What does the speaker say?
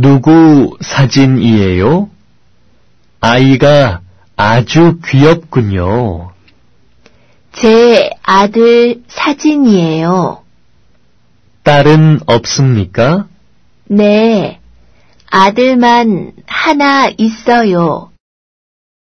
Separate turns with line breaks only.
누구 사진이에요? 아이가 아주 귀엽군요.
제 아들 사진이에요.
딸은 없습니까?
네. 아들만 하나 있어요.